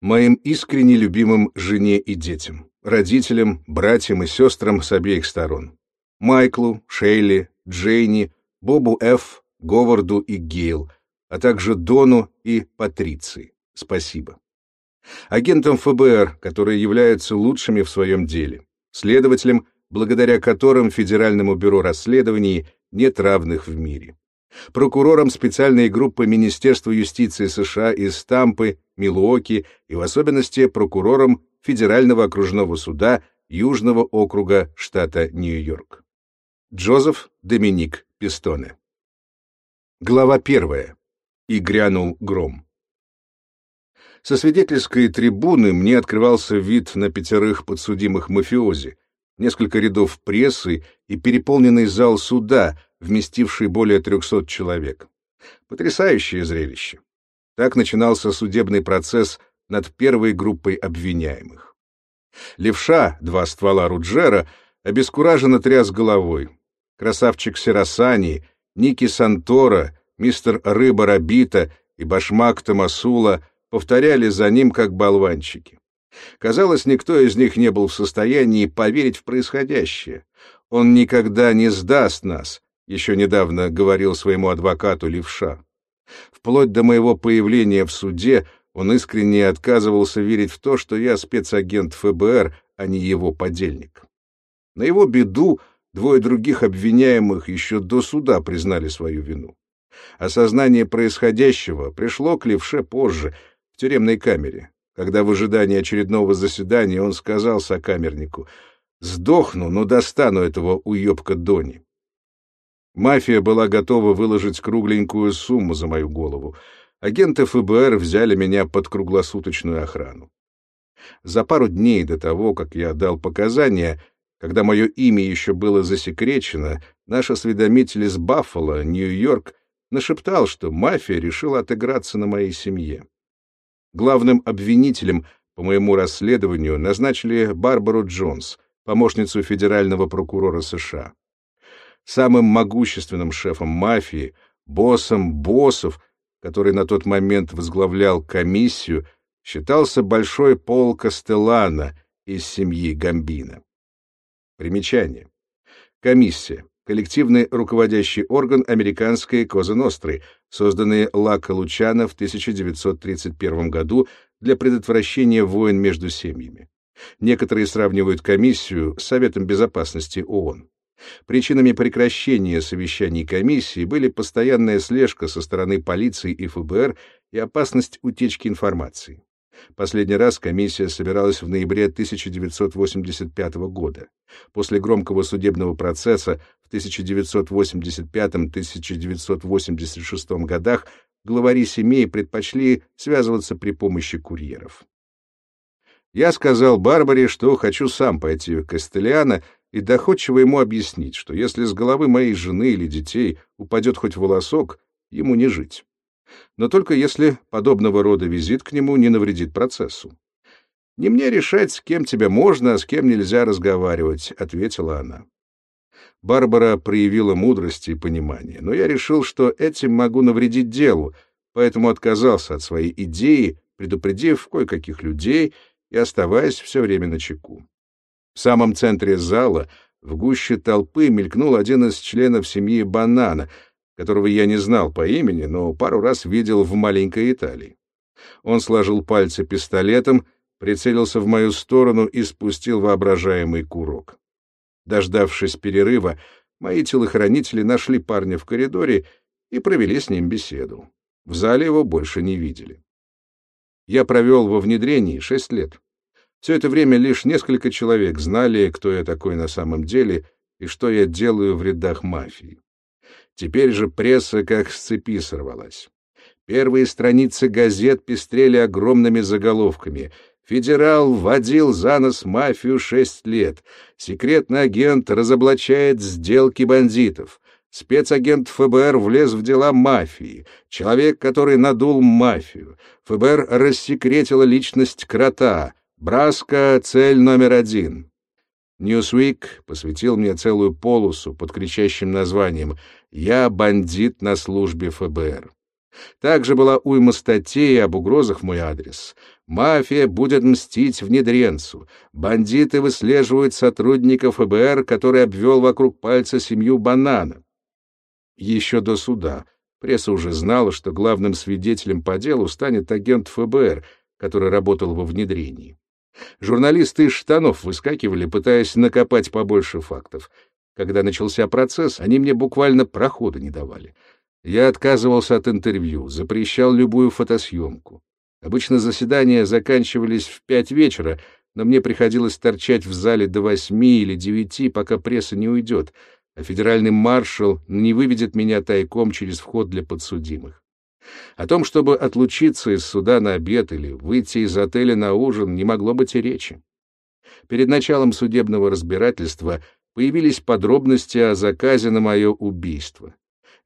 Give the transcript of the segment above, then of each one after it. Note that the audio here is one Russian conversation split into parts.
моим искренне любимым жене и детям, родителям, братьям и сестрам с обеих сторон, Майклу, Шейли, Джейни, Бобу Ф., Говарду и Гейл, а также Дону и Патриции. Спасибо. Агентам ФБР, которые являются лучшими в своем деле, следователям, благодаря которым Федеральному бюро расследований нет равных в мире. Прокурорам специальной группы Министерства юстиции США из Тампы, Милуоки и в особенности прокурорам Федерального окружного суда Южного округа штата Нью-Йорк. Джозеф Доминик Пистоне. Глава первая. И грянул гром. Со свидетельской трибуны мне открывался вид на пятерых подсудимых мафиози, несколько рядов прессы и переполненный зал суда, вместивший более 300 человек. Потрясающее зрелище. Так начинался судебный процесс над первой группой обвиняемых. Левша, два ствола Руджера, обескураженно тряс головой. Красавчик Серасани, Ники Сантора, мистер Рыба Рабита и Башмак Тамасула повторяли за ним как болванчики. Казалось, никто из них не был в состоянии поверить в происходящее. Он никогда не сдаст нас, еще недавно говорил своему адвокату Левша. Вплоть до моего появления в суде он искренне отказывался верить в то, что я спецагент ФБР, а не его подельник. На его беду двое других обвиняемых еще до суда признали свою вину. Осознание происходящего пришло к Левше позже, в тюремной камере, когда в ожидании очередного заседания он сказал сокамернику «Сдохну, но достану этого уебка Дони». Мафия была готова выложить кругленькую сумму за мою голову. Агенты ФБР взяли меня под круглосуточную охрану. За пару дней до того, как я дал показания, когда мое имя еще было засекречено, наш осведомитель из Баффало, Нью-Йорк, нашептал, что мафия решила отыграться на моей семье. Главным обвинителем по моему расследованию назначили Барбару Джонс, помощницу федерального прокурора США. Самым могущественным шефом мафии, боссом боссов, который на тот момент возглавлял комиссию, считался большой Пол Кастеллано из семьи Гамбина. Примечание. Комиссия коллективный руководящий орган американской Коза Ностры, созданный Лако Лучано в 1931 году для предотвращения войн между семьями. Некоторые сравнивают комиссию с Советом безопасности ООН. Причинами прекращения совещаний комиссии были постоянная слежка со стороны полиции и ФБР и опасность утечки информации. Последний раз комиссия собиралась в ноябре 1985 года. После громкого судебного процесса в 1985-1986 годах главари семей предпочли связываться при помощи курьеров. Я сказал Барбаре, что хочу сам пойти в Кастелиана и доходчиво ему объяснить, что если с головы моей жены или детей упадет хоть волосок, ему не жить но только если подобного рода визит к нему не навредит процессу. «Не мне решать, с кем тебя можно, а с кем нельзя разговаривать», — ответила она. Барбара проявила мудрость и понимание, но я решил, что этим могу навредить делу, поэтому отказался от своей идеи, предупредив кое-каких людей и оставаясь все время на чеку. В самом центре зала, в гуще толпы, мелькнул один из членов семьи Банана — которого я не знал по имени, но пару раз видел в маленькой Италии. Он сложил пальцы пистолетом, прицелился в мою сторону и спустил воображаемый курок. Дождавшись перерыва, мои телохранители нашли парня в коридоре и провели с ним беседу. В зале его больше не видели. Я провел во внедрении шесть лет. Все это время лишь несколько человек знали, кто я такой на самом деле и что я делаю в рядах мафии. Теперь же пресса как с цепи сорвалась. Первые страницы газет пестрели огромными заголовками. «Федерал водил за нос мафию шесть лет. Секретный агент разоблачает сделки бандитов. Спецагент ФБР влез в дела мафии. Человек, который надул мафию. ФБР рассекретила личность крота. Браска — цель номер один. Ньюсвик посвятил мне целую полосу под кричащим названием «Я бандит на службе ФБР». Также была уйма статей об угрозах в мой адрес. Мафия будет мстить внедренцу. Бандиты выслеживают сотрудников ФБР, который обвел вокруг пальца семью Банана. Еще до суда пресса уже знала, что главным свидетелем по делу станет агент ФБР, который работал во внедрении. Журналисты из штанов выскакивали, пытаясь накопать побольше фактов. Когда начался процесс, они мне буквально прохода не давали. Я отказывался от интервью, запрещал любую фотосъемку. Обычно заседания заканчивались в пять вечера, но мне приходилось торчать в зале до восьми или девяти, пока пресса не уйдет, а федеральный маршал не выведет меня тайком через вход для подсудимых. О том, чтобы отлучиться из суда на обед или выйти из отеля на ужин, не могло быть и речи. Перед началом судебного разбирательства появились подробности о заказе на мое убийство.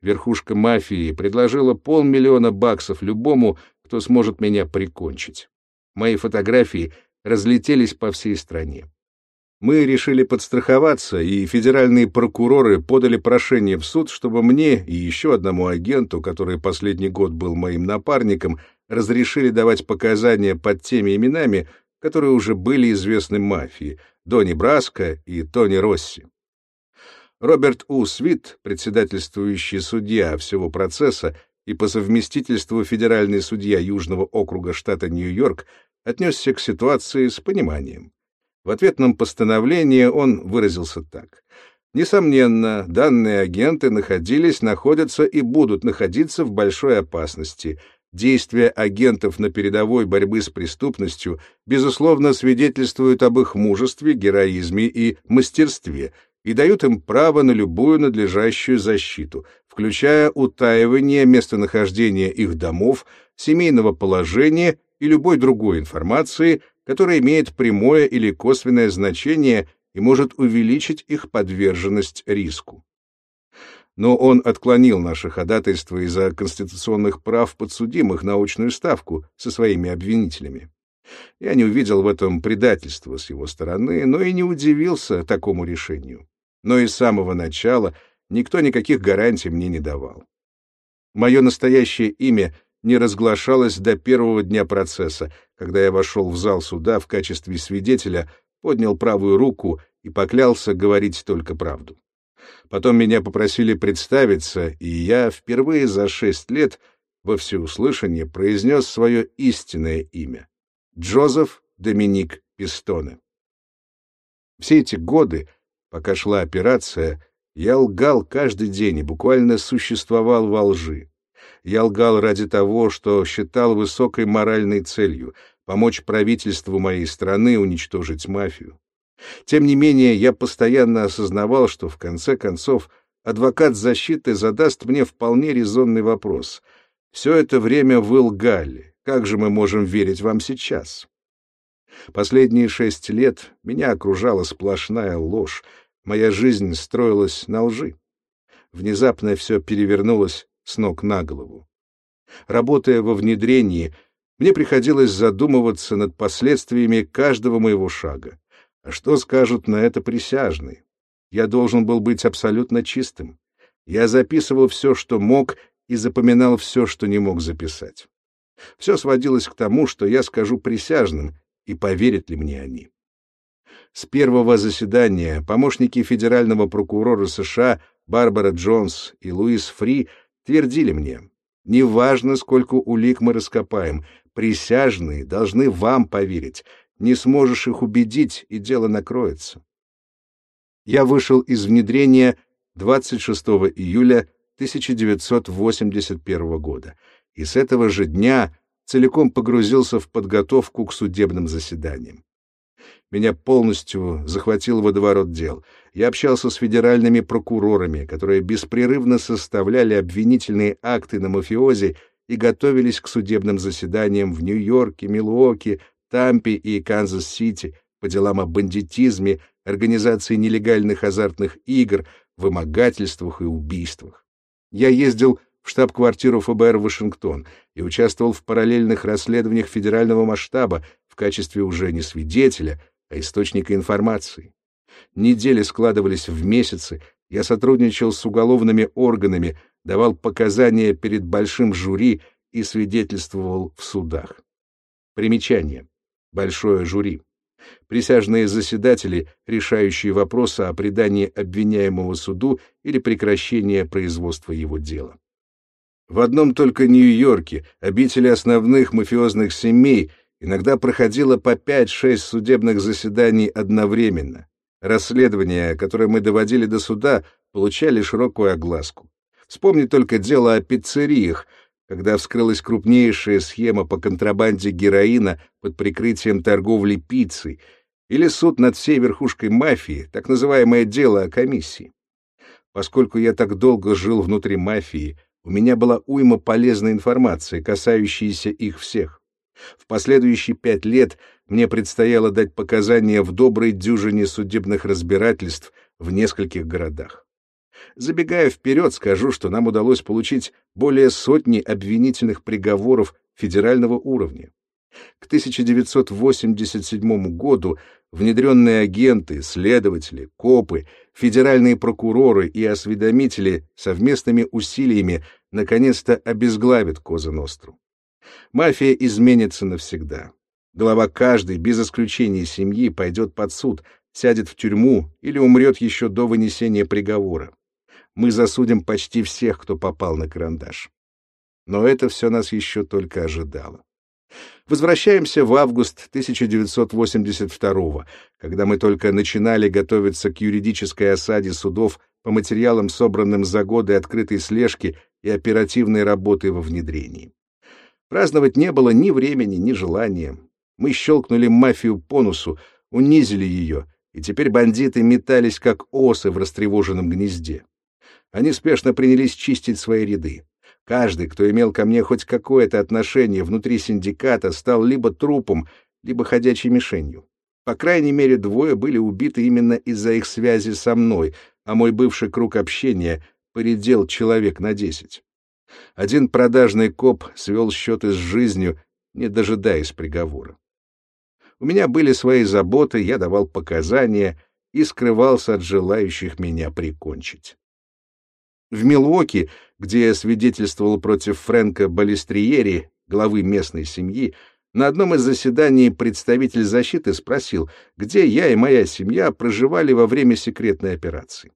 Верхушка мафии предложила полмиллиона баксов любому, кто сможет меня прикончить. Мои фотографии разлетелись по всей стране. Мы решили подстраховаться, и федеральные прокуроры подали прошение в суд, чтобы мне и еще одному агенту, который последний год был моим напарником, разрешили давать показания под теми именами, которые уже были известны мафии — Донни Браско и Тони Росси. Роберт У. Свит, председательствующий судья всего процесса и по совместительству федеральный судья Южного округа штата Нью-Йорк, отнесся к ситуации с пониманием. В ответном постановлении он выразился так. Несомненно, данные агенты находились, находятся и будут находиться в большой опасности. Действия агентов на передовой борьбы с преступностью, безусловно, свидетельствуют об их мужестве, героизме и мастерстве, и дают им право на любую надлежащую защиту, включая утаивание местонахождения их домов, семейного положения и любой другой информации, которая имеет прямое или косвенное значение и может увеличить их подверженность риску. Но он отклонил наше ходатайство из-за конституционных прав подсудимых на очную ставку со своими обвинителями. Я не увидел в этом предательства с его стороны, но и не удивился такому решению но и с самого начала никто никаких гарантий мне не давал. Мое настоящее имя не разглашалось до первого дня процесса, когда я вошел в зал суда в качестве свидетеля, поднял правую руку и поклялся говорить только правду. Потом меня попросили представиться, и я впервые за шесть лет во всеуслышание произнес свое истинное имя — Джозеф Доминик Пистоне. Все эти годы Пока шла операция, я лгал каждый день и буквально существовал во лжи. Я лгал ради того, что считал высокой моральной целью — помочь правительству моей страны уничтожить мафию. Тем не менее, я постоянно осознавал, что, в конце концов, адвокат защиты задаст мне вполне резонный вопрос. «Все это время вы лгали. Как же мы можем верить вам сейчас?» Последние шесть лет меня окружала сплошная ложь, Моя жизнь строилась на лжи. Внезапно все перевернулось с ног на голову. Работая во внедрении, мне приходилось задумываться над последствиями каждого моего шага. А что скажут на это присяжные? Я должен был быть абсолютно чистым. Я записывал все, что мог, и запоминал все, что не мог записать. Все сводилось к тому, что я скажу присяжным, и поверят ли мне они. С первого заседания помощники федерального прокурора США Барбара Джонс и Луис Фри твердили мне, «Неважно, сколько улик мы раскопаем, присяжные должны вам поверить. Не сможешь их убедить, и дело накроется». Я вышел из внедрения 26 июля 1981 года, и с этого же дня целиком погрузился в подготовку к судебным заседаниям. Меня полностью захватил водоворот дел. Я общался с федеральными прокурорами, которые беспрерывно составляли обвинительные акты на мафиози и готовились к судебным заседаниям в Нью-Йорке, Милуоки, Тампе и Канзас-Сити по делам о бандитизме, организации нелегальных азартных игр, вымогательствах и убийствах. Я ездил в штаб-квартиру ФБР Вашингтон и участвовал в параллельных расследованиях федерального масштаба в качестве уже не свидетеля, а источника информации. Недели складывались в месяцы, я сотрудничал с уголовными органами, давал показания перед большим жюри и свидетельствовал в судах. Примечание. Большое жюри. Присяжные заседатели, решающие вопросы о предании обвиняемого суду или прекращении производства его дела. В одном только Нью-Йорке обители основных мафиозных семей иногда проходило по 5-6 судебных заседаний одновременно. Расследования, которые мы доводили до суда, получали широкую огласку. Вспомни только дело о пиццериях, когда вскрылась крупнейшая схема по контрабанде героина под прикрытием торговли пиццей, или суд над всей верхушкой мафии, так называемое дело о комиссии. Поскольку я так долго жил внутри мафии, у меня была уйма полезной информации, касающейся их всех. В последующие пять лет мне предстояло дать показания в доброй дюжине судебных разбирательств в нескольких городах. Забегая вперед, скажу, что нам удалось получить более сотни обвинительных приговоров федерального уровня. К 1987 году внедренные агенты, следователи, копы, федеральные прокуроры и осведомители совместными усилиями наконец-то обезглавят Коза Ностру. Мафия изменится навсегда. Глава каждой, без исключения семьи, пойдет под суд, сядет в тюрьму или умрет еще до вынесения приговора. Мы засудим почти всех, кто попал на карандаш. Но это все нас еще только ожидало. Возвращаемся в август 1982 когда мы только начинали готовиться к юридической осаде судов по материалам, собранным за годы открытой слежки и оперативной работы во внедрении. Праздновать не было ни времени, ни желания. Мы щелкнули мафию по носу, унизили ее, и теперь бандиты метались, как осы в растревоженном гнезде. Они спешно принялись чистить свои ряды. Каждый, кто имел ко мне хоть какое-то отношение внутри синдиката, стал либо трупом, либо ходячей мишенью. По крайней мере, двое были убиты именно из-за их связи со мной, а мой бывший круг общения поредел человек на десять. Один продажный коп свел счеты с жизнью, не дожидаясь приговора. У меня были свои заботы, я давал показания и скрывался от желающих меня прикончить. В Милуоке, где я свидетельствовал против Фрэнка Балестриери, главы местной семьи, на одном из заседаний представитель защиты спросил, где я и моя семья проживали во время секретной операции.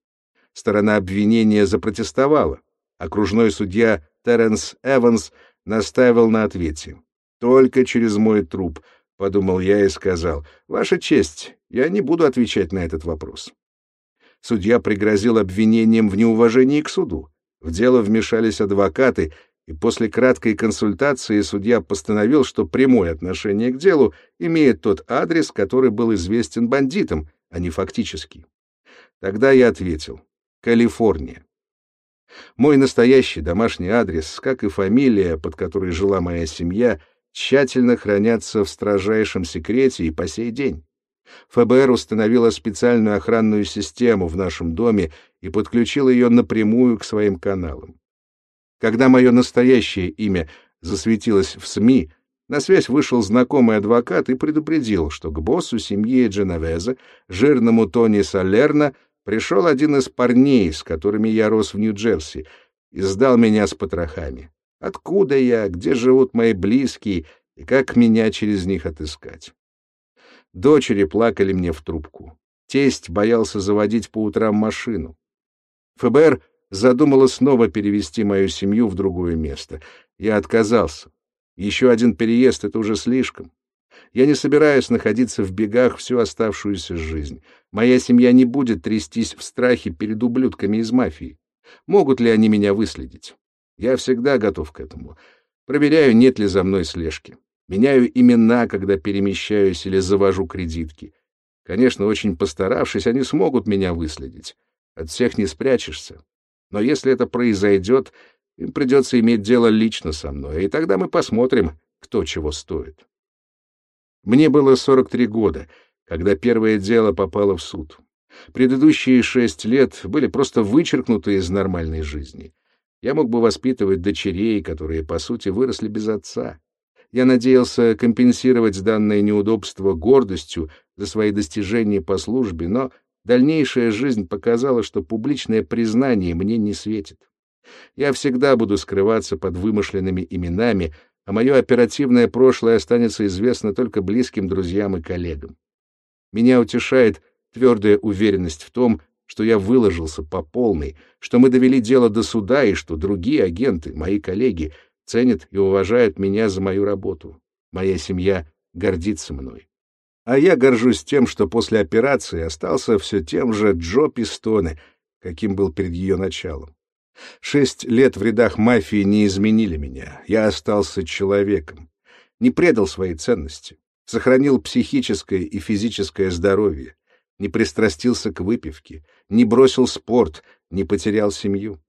Сторона обвинения запротестовала. Окружной судья Теренс Эванс настаивал на ответе. «Только через мой труп», — подумал я и сказал, «Ваша честь, я не буду отвечать на этот вопрос». Судья пригрозил обвинением в неуважении к суду. В дело вмешались адвокаты, и после краткой консультации судья постановил, что прямое отношение к делу имеет тот адрес, который был известен бандитам, а не фактический. Тогда я ответил «Калифорния». Мой настоящий домашний адрес, как и фамилия, под которой жила моя семья, тщательно хранятся в строжайшем секрете и по сей день. ФБР установила специальную охранную систему в нашем доме и подключила ее напрямую к своим каналам. Когда мое настоящее имя засветилось в СМИ, на связь вышел знакомый адвокат и предупредил, что к боссу семьи Дженовеза, жирному Тони Салерна, пришел один из парней, с которыми я рос в Нью-Джерси, и сдал меня с потрохами. Откуда я, где живут мои близкие и как меня через них отыскать? Дочери плакали мне в трубку. Тесть боялся заводить по утрам машину. ФБР задумала снова перевести мою семью в другое место. Я отказался. Еще один переезд — это уже слишком. Я не собираюсь находиться в бегах всю оставшуюся жизнь. Моя семья не будет трястись в страхе перед ублюдками из мафии. Могут ли они меня выследить? Я всегда готов к этому. Проверяю, нет ли за мной слежки. Меняю имена, когда перемещаюсь или завожу кредитки. Конечно, очень постаравшись, они смогут меня выследить. От всех не спрячешься. Но если это произойдет, им придется иметь дело лично со мной, и тогда мы посмотрим, кто чего стоит. Мне было 43 года, когда первое дело попало в суд. Предыдущие шесть лет были просто вычеркнуты из нормальной жизни. Я мог бы воспитывать дочерей, которые, по сути, выросли без отца. Я надеялся компенсировать данное неудобство гордостью за свои достижения по службе, но дальнейшая жизнь показала, что публичное признание мне не светит. Я всегда буду скрываться под вымышленными именами, а мое оперативное прошлое останется известно только близким друзьям и коллегам. Меня утешает твердая уверенность в том, что я выложился по полной, что мы довели дело до суда и что другие агенты, мои коллеги, ценят и уважают меня за мою работу. Моя семья гордится мной. А я горжусь тем, что после операции остался все тем же Джо Пистоне, каким был перед ее началом. Шесть лет в рядах мафии не изменили меня. Я остался человеком. Не предал свои ценности. Сохранил психическое и физическое здоровье не пристрастился к выпивке, не бросил спорт, не потерял семью.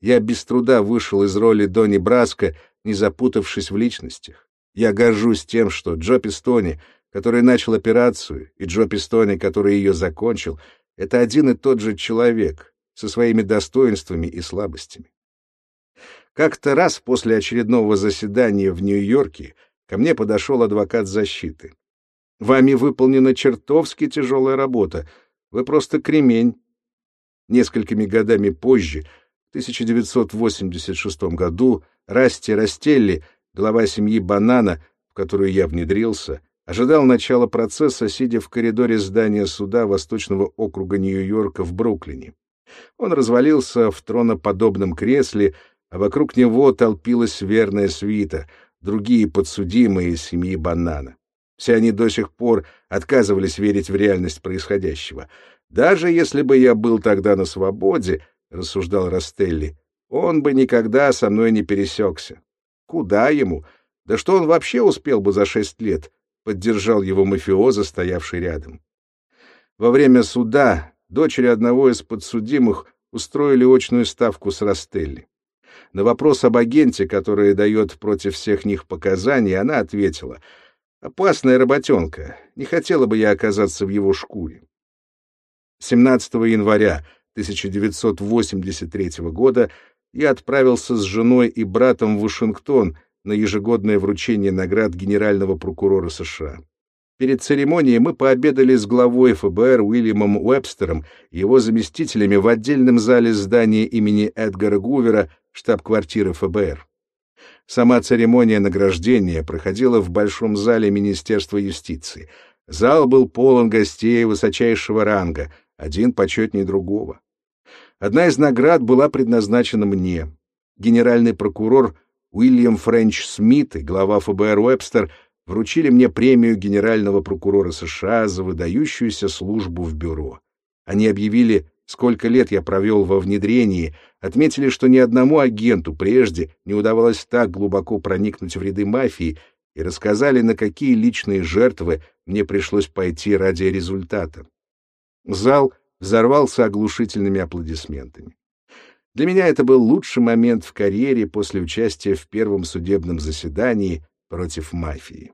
Я без труда вышел из роли Донни Браска, не запутавшись в личностях. Я горжусь тем, что Джо Пистони, который начал операцию, и Джо Пистони, который ее закончил, это один и тот же человек со своими достоинствами и слабостями. Как-то раз после очередного заседания в Нью-Йорке ко мне подошел адвокат защиты. Вами выполнена чертовски тяжелая работа. Вы просто кремень. Несколькими годами позже, в 1986 году, Расти Растелли, глава семьи Банана, в которую я внедрился, ожидал начала процесса, сидя в коридоре здания суда Восточного округа Нью-Йорка в Бруклине. Он развалился в троноподобном кресле, а вокруг него толпилась верная свита, другие подсудимые семьи Банана. Все они до сих пор отказывались верить в реальность происходящего. Даже если бы я был тогда на свободе, — рассуждал Растелли, — он бы никогда со мной не пересекся. Куда ему? Да что он вообще успел бы за шесть лет? — поддержал его мафиоза, стоявший рядом. Во время суда дочери одного из подсудимых устроили очную ставку с Растелли. На вопрос об агенте, который дает против всех них показания, она ответила — Опасная работенка. Не хотела бы я оказаться в его шкуре. 17 января 1983 года я отправился с женой и братом в Вашингтон на ежегодное вручение наград генерального прокурора США. Перед церемонией мы пообедали с главой ФБР Уильямом Уэбстером и его заместителями в отдельном зале здания имени Эдгара Гувера, штаб-квартиры ФБР. Сама церемония награждения проходила в Большом зале Министерства юстиции. Зал был полон гостей высочайшего ранга, один почетнее другого. Одна из наград была предназначена мне. Генеральный прокурор Уильям Френч Смит и глава ФБР Уэбстер вручили мне премию генерального прокурора США за выдающуюся службу в бюро. Они объявили сколько лет я провел во внедрении, отметили, что ни одному агенту прежде не удавалось так глубоко проникнуть в ряды мафии и рассказали, на какие личные жертвы мне пришлось пойти ради результата. Зал взорвался оглушительными аплодисментами. Для меня это был лучший момент в карьере после участия в первом судебном заседании против мафии.